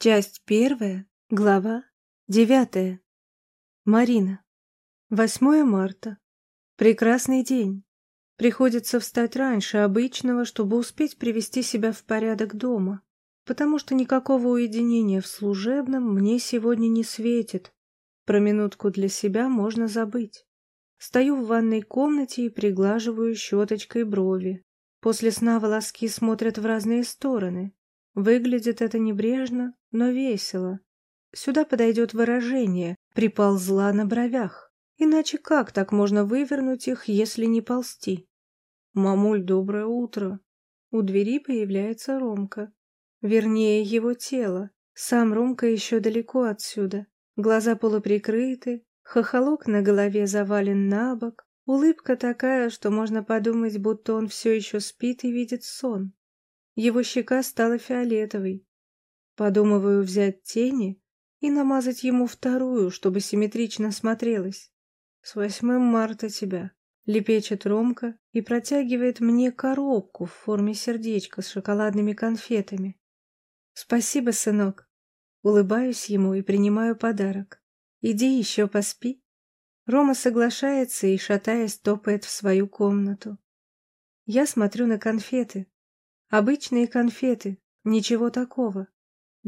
Часть первая, глава девятая. Марина. 8 марта. Прекрасный день. Приходится встать раньше обычного, чтобы успеть привести себя в порядок дома, потому что никакого уединения в служебном мне сегодня не светит. Про минутку для себя можно забыть. Стою в ванной комнате и приглаживаю щеточкой брови. После сна волоски смотрят в разные стороны. Выглядит это небрежно, но весело. Сюда подойдет выражение «приползла на бровях». Иначе как так можно вывернуть их, если не ползти? «Мамуль, доброе утро!» У двери появляется Ромка. Вернее, его тело. Сам Ромка еще далеко отсюда. Глаза полуприкрыты, хохолок на голове завален на бок, улыбка такая, что можно подумать, будто он все еще спит и видит сон. Его щека стала фиолетовой. Подумываю взять тени и намазать ему вторую, чтобы симметрично смотрелась. С восьмым марта тебя. Лепечет Ромка и протягивает мне коробку в форме сердечка с шоколадными конфетами. Спасибо, сынок. Улыбаюсь ему и принимаю подарок. Иди еще поспи. Рома соглашается и, шатаясь, топает в свою комнату. Я смотрю на конфеты, Обычные конфеты, ничего такого.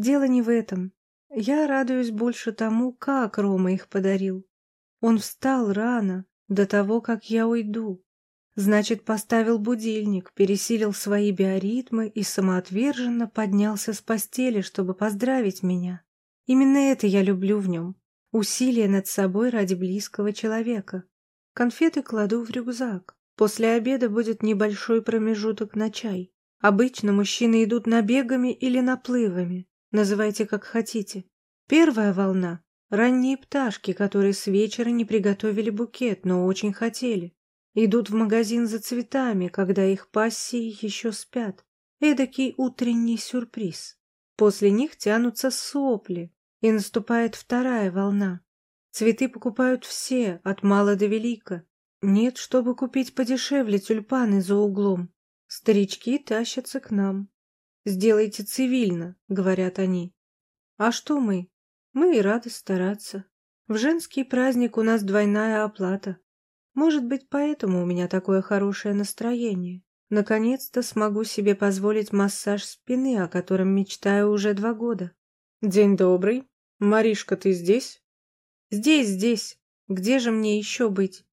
Дело не в этом. Я радуюсь больше тому, как Рома их подарил. Он встал рано, до того, как я уйду. Значит, поставил будильник, пересилил свои биоритмы и самоотверженно поднялся с постели, чтобы поздравить меня. Именно это я люблю в нем. Усилие над собой ради близкого человека. Конфеты кладу в рюкзак. После обеда будет небольшой промежуток на чай. Обычно мужчины идут набегами или наплывами, называйте как хотите. Первая волна – ранние пташки, которые с вечера не приготовили букет, но очень хотели. Идут в магазин за цветами, когда их пассии еще спят. Эдакий утренний сюрприз. После них тянутся сопли, и наступает вторая волна. Цветы покупают все, от мала до велика. Нет, чтобы купить подешевле тюльпаны за углом. Старички тащатся к нам. «Сделайте цивильно», — говорят они. А что мы? Мы и рады стараться. В женский праздник у нас двойная оплата. Может быть, поэтому у меня такое хорошее настроение. Наконец-то смогу себе позволить массаж спины, о котором мечтаю уже два года. День добрый. Маришка, ты здесь? Здесь, здесь. Где же мне еще быть?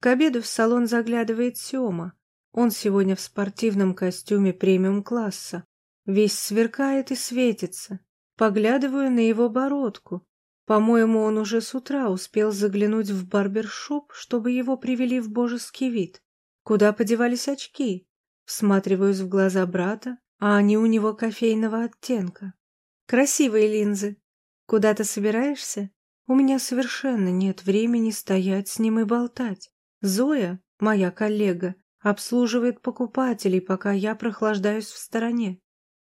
К обеду в салон заглядывает Сема. Он сегодня в спортивном костюме премиум-класса. Весь сверкает и светится. Поглядываю на его бородку. По-моему, он уже с утра успел заглянуть в барбершоп, чтобы его привели в божеский вид. Куда подевались очки? Всматриваюсь в глаза брата, а они у него кофейного оттенка. Красивые линзы. Куда ты собираешься? У меня совершенно нет времени стоять с ним и болтать. Зоя, моя коллега, Обслуживает покупателей, пока я прохлаждаюсь в стороне.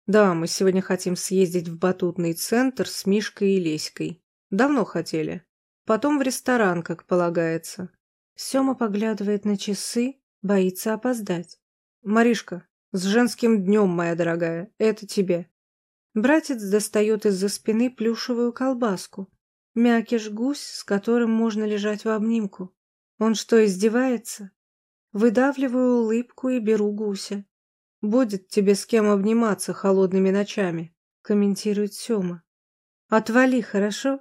Да, мы сегодня хотим съездить в батутный центр с Мишкой и Леськой. Давно хотели. Потом в ресторан, как полагается. Сема поглядывает на часы, боится опоздать. Маришка, с женским днем, моя дорогая, это тебе. Братец достает из-за спины плюшевую колбаску. Мякиш гусь, с которым можно лежать в обнимку. Он что, издевается? Выдавливаю улыбку и беру гуся. «Будет тебе с кем обниматься холодными ночами», — комментирует Сёма. «Отвали, хорошо?»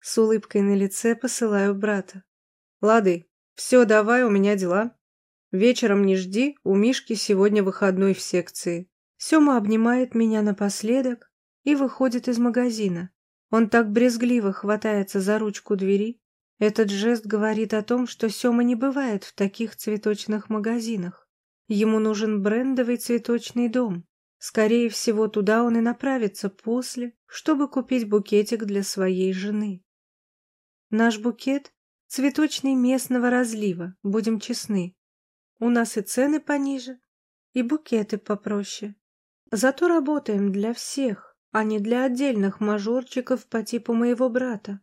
С улыбкой на лице посылаю брата. «Лады, все, давай, у меня дела. Вечером не жди, у Мишки сегодня выходной в секции». Сёма обнимает меня напоследок и выходит из магазина. Он так брезгливо хватается за ручку двери, этот жест говорит о том, что Сёма не бывает в таких цветочных магазинах. Ему нужен брендовый цветочный дом. Скорее всего, туда он и направится после, чтобы купить букетик для своей жены. Наш букет – цветочный местного разлива, будем честны. У нас и цены пониже, и букеты попроще. Зато работаем для всех, а не для отдельных мажорчиков по типу моего брата.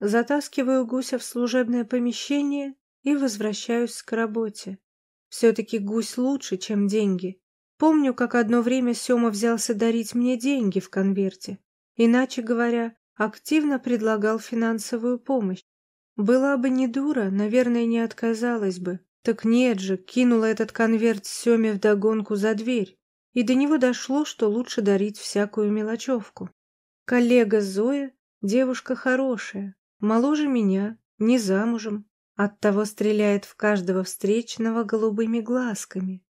Затаскиваю гуся в служебное помещение и возвращаюсь к работе. Все-таки гусь лучше, чем деньги. Помню, как одно время Сема взялся дарить мне деньги в конверте. Иначе говоря, активно предлагал финансовую помощь. Была бы не дура, наверное, не отказалась бы. Так нет же, кинула этот конверт Семе вдогонку за дверь. И до него дошло, что лучше дарить всякую мелочевку. Коллега Зоя – девушка хорошая, моложе меня, не замужем, оттого стреляет в каждого встречного голубыми глазками.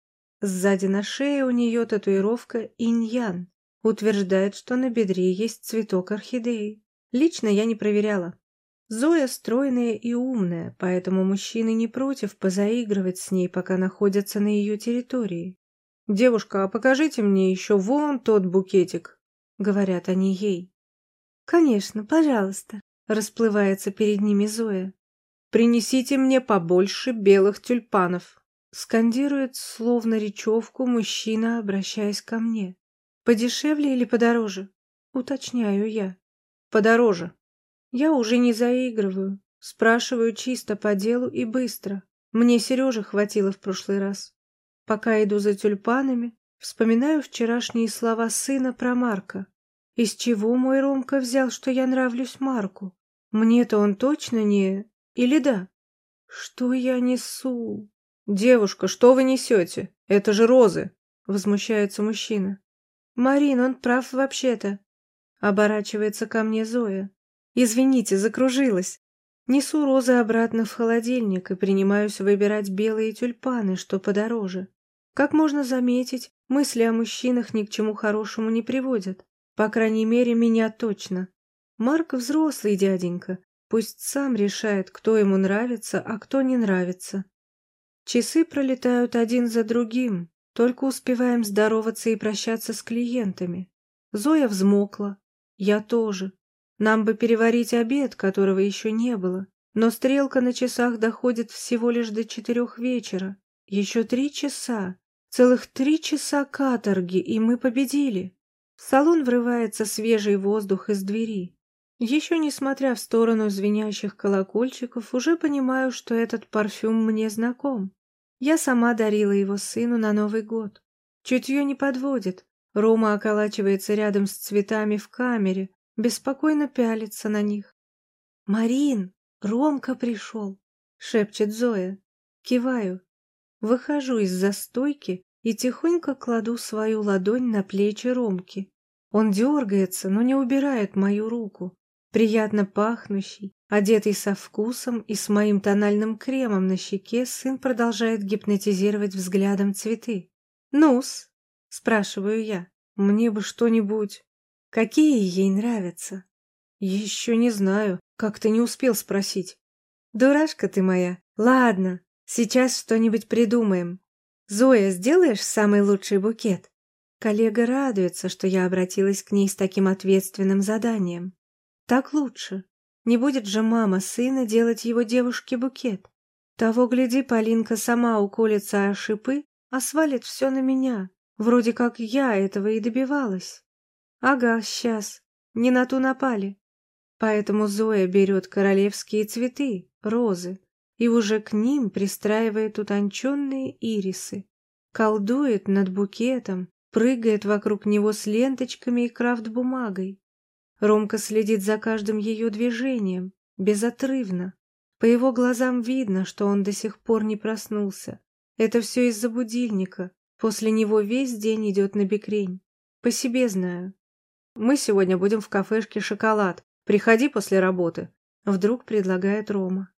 Сзади на шее у нее татуировка иньян. Утверждает, что на бедре есть цветок орхидеи. Лично я не проверяла. Зоя стройная и умная, поэтому мужчины не против позаигрывать с ней, пока находятся на ее территории. «Девушка, а покажите мне еще вон тот букетик», — говорят они ей. «Конечно, пожалуйста», — расплывается перед ними Зоя. «Принесите мне побольше белых тюльпанов», — скандирует словно речевку мужчина, обращаясь ко мне. «Подешевле или подороже?» — уточняю я. «Подороже», я уже не заигрываю, спрашиваю чисто по делу и быстро. Мне Сережи хватило в прошлый раз. Пока иду за тюльпанами, вспоминаю вчерашние слова сына про Марка. Из чего мой Ромка взял, что я нравлюсь Марку? Мне-то он точно не... Или да? Что я несу? Девушка, что вы несете? Это же розы! Возмущается мужчина. Марин, он прав вообще-то. Оборачивается ко мне Зоя. Извините, закружилась. Несу розы обратно в холодильник и принимаюсь выбирать белые тюльпаны, что подороже. Как можно заметить, мысли о мужчинах ни к чему хорошему не приводят. По крайней мере, меня точно. Марк взрослый дяденька, пусть сам решает, кто ему нравится, а кто не нравится. Часы пролетают один за другим, только успеваем здороваться и прощаться с клиентами. Зоя взмокла, я тоже. Нам бы переварить обед, которого еще не было. Но стрелка на часах доходит всего лишь до четырех вечера. Еще три часа. Целых три часа каторги, и мы победили. В салон врывается свежий воздух из двери. Еще несмотря в сторону звенящих колокольчиков, уже понимаю, что этот парфюм мне знаком. Я сама дарила его сыну на Новый год. Чутье не подводит. Рома околачивается рядом с цветами в камере, беспокойно пялится на них. «Марин, Ромка пришел!» — шепчет Зоя. Киваю. Выхожу из застойки и тихонько кладу свою ладонь на плечи Ромки. Он дергается, но не убирает мою руку. Приятно пахнущий, одетый со вкусом и с моим тональным кремом на щеке, сын продолжает гипнотизировать взглядом цветы. «Ну-с?» — спрашиваю я. «Мне бы что-нибудь...» Какие ей нравятся? Еще не знаю, как ты не успел спросить. Дурашка ты моя. Ладно, сейчас что-нибудь придумаем. Зоя, сделаешь самый лучший букет? Коллега радуется, что я обратилась к ней с таким ответственным заданием. Так лучше. Не будет же мама сына делать его девушке букет. Того, гляди, Полинка сама уколется о шипы, а свалит все на меня. Вроде как я этого и добивалась. Ага, сейчас. Не на ту напали. Поэтому Зоя берет королевские цветы, розы, и уже к ним пристраивает утонченные ирисы. Колдует над букетом, прыгает вокруг него с ленточками и крафт-бумагой. Ромка следит за каждым ее движением, безотрывно. По его глазам видно, что он до сих пор не проснулся. Это все из-за будильника. После него весь день идет на бекрень. По себе знаю. Мы сегодня будем в кафешке «Шоколад». Приходи после работы. Вдруг предлагает Рома.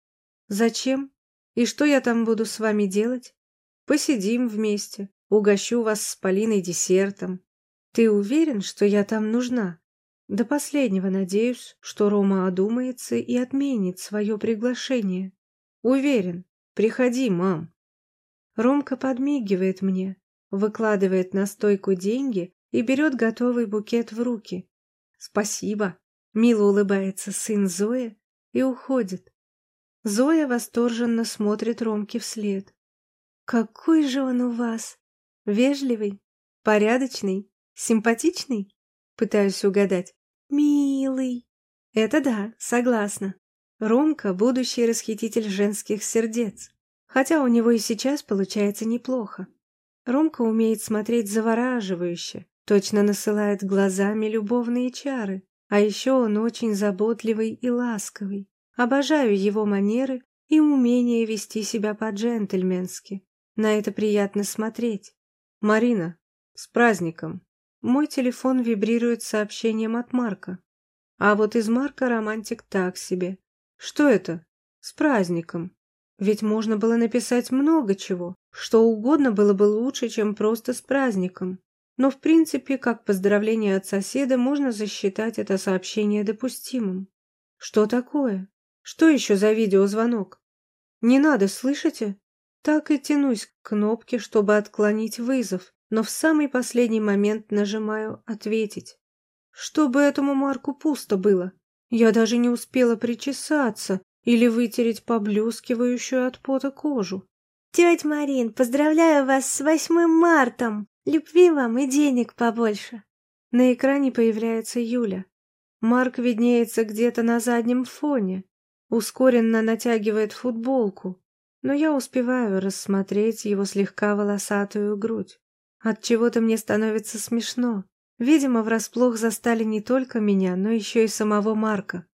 Зачем? И что я там буду с вами делать? Посидим вместе. Угощу вас с Полиной десертом. Ты уверен, что я там нужна? До последнего надеюсь, что Рома одумается и отменит свое приглашение. Уверен. Приходи, мам. Ромка подмигивает мне, выкладывает на стойку деньги и берет готовый букет в руки. «Спасибо!» — мило улыбается сын Зои и уходит. Зоя восторженно смотрит Ромке вслед. «Какой же он у вас! Вежливый, порядочный, симпатичный?» Пытаюсь угадать. «Милый!» «Это да, согласна. Ромка — будущий расхититель женских сердец. Хотя у него и сейчас получается неплохо. Ромка умеет смотреть завораживающе, точно насылает глазами любовные чары. А еще он очень заботливый и ласковый. Обожаю его манеры и умение вести себя по-джентльменски. На это приятно смотреть. Марина, с праздником. Мой телефон вибрирует сообщением от Марка. А вот из Марка романтик так себе. Что это? С праздником. Ведь можно было написать много чего. Что угодно было бы лучше, чем просто с праздником. Но в принципе, как поздравление от соседа, можно засчитать это сообщение допустимым. Что такое? Что еще за видеозвонок? Не надо, слышите? Так и тянусь к кнопке, чтобы отклонить вызов, но в самый последний момент нажимаю «Ответить». Чтобы этому Марку пусто было. Я даже не успела причесаться или вытереть поблескивающую от пота кожу. «Тетя Марин, поздравляю вас с 8 марта! Любви вам и денег побольше!» На экране появляется Юля. Марк виднеется где-то на заднем фоне, ускоренно натягивает футболку, но я успеваю рассмотреть его слегка волосатую грудь. От чего-то мне становится смешно. Видимо, врасплох застали не только меня, но еще и самого Марка.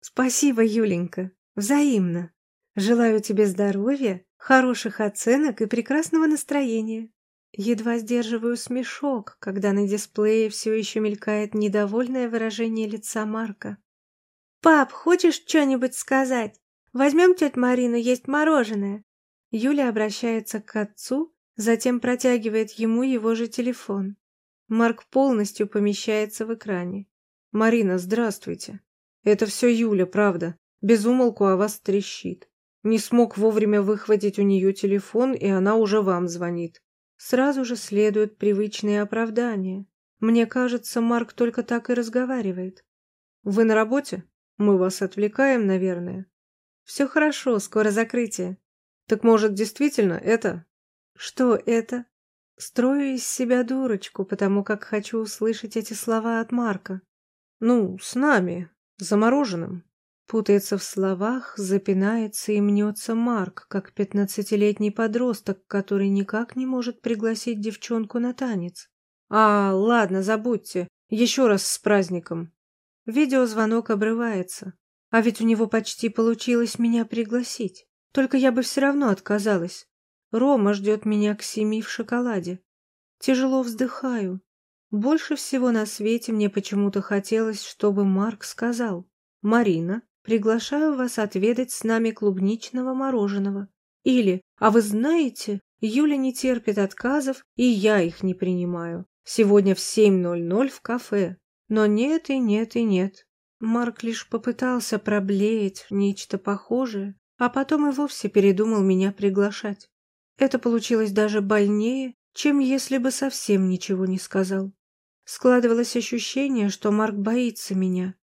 Спасибо, Юленька. Взаимно. Желаю тебе здоровья, хороших оценок и прекрасного настроения. Едва сдерживаю смешок, когда на дисплее все еще мелькает недовольное выражение лица Марка. «Пап, хочешь что-нибудь сказать? Возьмем тетю Марину есть мороженое». Юля обращается к отцу, затем протягивает ему его же телефон. Марк полностью помещается в экране. «Марина, здравствуйте. Это все Юля, правда. Безумолку о вас трещит. Не смог вовремя выхватить у нее телефон, и она уже вам звонит. Сразу же следует привычные оправдания. Мне кажется, Марк только так и разговаривает. Вы на работе? Мы вас отвлекаем, наверное. Все хорошо, скоро закрытие. Так может, действительно это? Что это? Строю из себя дурочку, потому как хочу услышать эти слова от Марка. Ну, с нами, замороженным. Путается в словах, запинается и мнется Марк, как пятнадцатилетний подросток, который никак не может пригласить девчонку на танец. А, ладно, забудьте. Еще раз с праздником. Видеозвонок обрывается. А ведь у него почти получилось меня пригласить. Только я бы все равно отказалась. Рома ждет меня к семи в шоколаде. Тяжело вздыхаю. Больше всего на свете мне почему-то хотелось, чтобы Марк сказал. «Марина, Приглашаю вас отведать с нами клубничного мороженого. Или, а вы знаете, Юля не терпит отказов, и я их не принимаю. Сегодня в 7.00 в кафе. Но нет и нет и нет. Марк лишь попытался проблеять нечто похожее, а потом и вовсе передумал меня приглашать. Это получилось даже больнее, чем если бы совсем ничего не сказал. Складывалось ощущение, что Марк боится меня.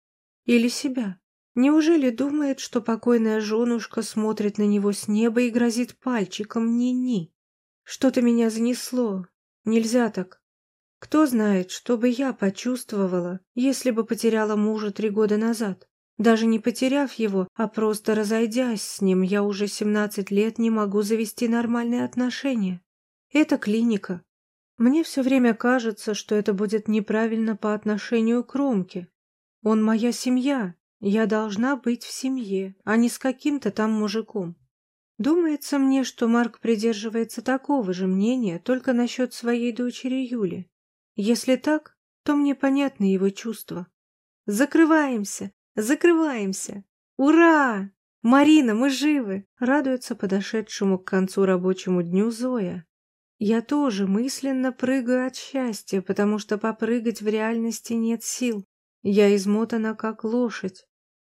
Или себя. Неужели думает, что покойная женушка смотрит на него с неба и грозит пальчиком ни-ни? Что-то меня занесло. Нельзя так. Кто знает, что бы я почувствовала, если бы потеряла мужа три года назад. Даже не потеряв его, а просто разойдясь с ним, я уже семнадцать лет не могу завести нормальные отношения. Это клиника. Мне все время кажется, что это будет неправильно по отношению к Ромке. Он моя семья, я должна быть в семье, а не с каким-то там мужиком. Думается мне, что Марк придерживается такого же мнения только насчет своей дочери Юли. Если так, то мне понятны его чувства. Закрываемся, закрываемся. Ура! Марина, мы живы! Радуется подошедшему к концу рабочему дню Зоя. Я тоже мысленно прыгаю от счастья, потому что попрыгать в реальности нет сил. Я измотана как лошадь.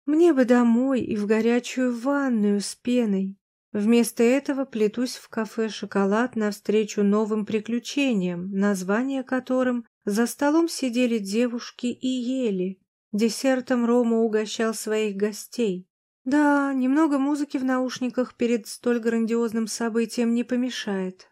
Мне бы домой и в горячую ванную с пеной. Вместо этого плетусь в кафе «Шоколад» навстречу новым приключениям, название которым «За столом сидели девушки и ели». Десертом Рома угощал своих гостей. Да, немного музыки в наушниках перед столь грандиозным событием не помешает.